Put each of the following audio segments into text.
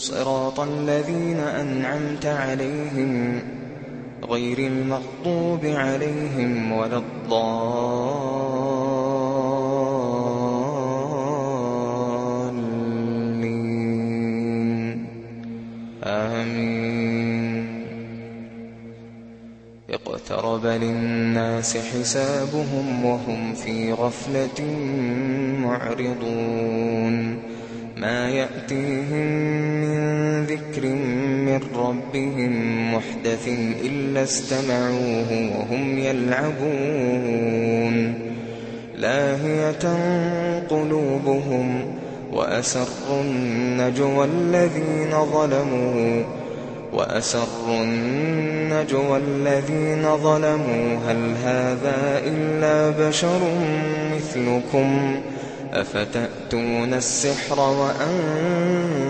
صراط الذين أنعمت عليهم غير المغضوب عليهم ولا الضالين. آمين. اقترب للناس حسابهم وهم في غفلة معرضون. ما يأتيهم ذكر من ربهم محدث إلا استمعوه وهم يلعبون لاهية قلوبهم وأسروا النجوى الذين ظلموا وأسروا النجوى الذين ظلموا هل هذا إلا بشر مثلكم ۖ أفتأتون السحر وأنتم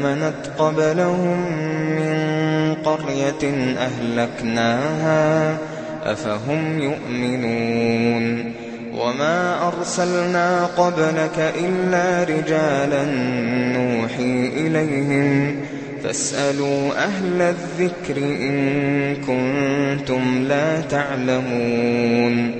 آمنت قبلهم من قرية أهلكناها أفهم يؤمنون؟ وما أرسلنا قبلك إلا رجالا نوحي إليهم فاسألوا أهل الذكر إن كنتم لا تعلمون.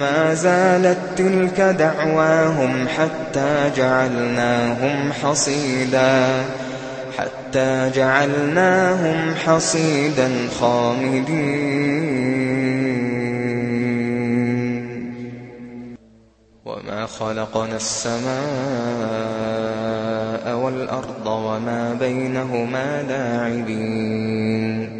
فما زالت تلك دعواهم حتى جعلناهم حصيداً حتى جعلناهم حصيدا خامدين. وما خلقنا السماء والأرض وما بينهما لاعبين.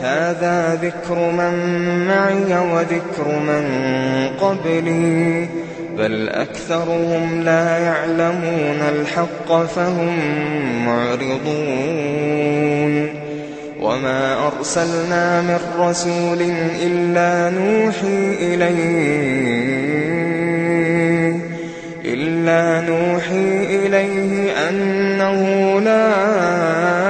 هذا ذكر من معي وذكر من قبلي بل أكثرهم لا يعلمون الحق فهم معرضون. وما أرسلنا من رسول إلا نوحي إليه إلا نوحي إليه أنه لا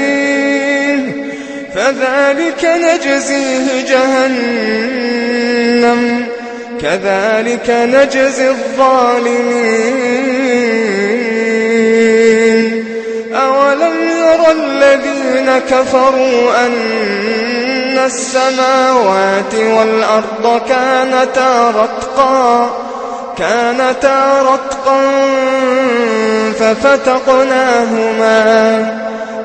فذلك نجزيه جهنم. كذلك نجزي الظالمين. أولم ير الذين كفروا أن السماوات والأرض كانتا رتقا كانتا رتقا ففتقناهما.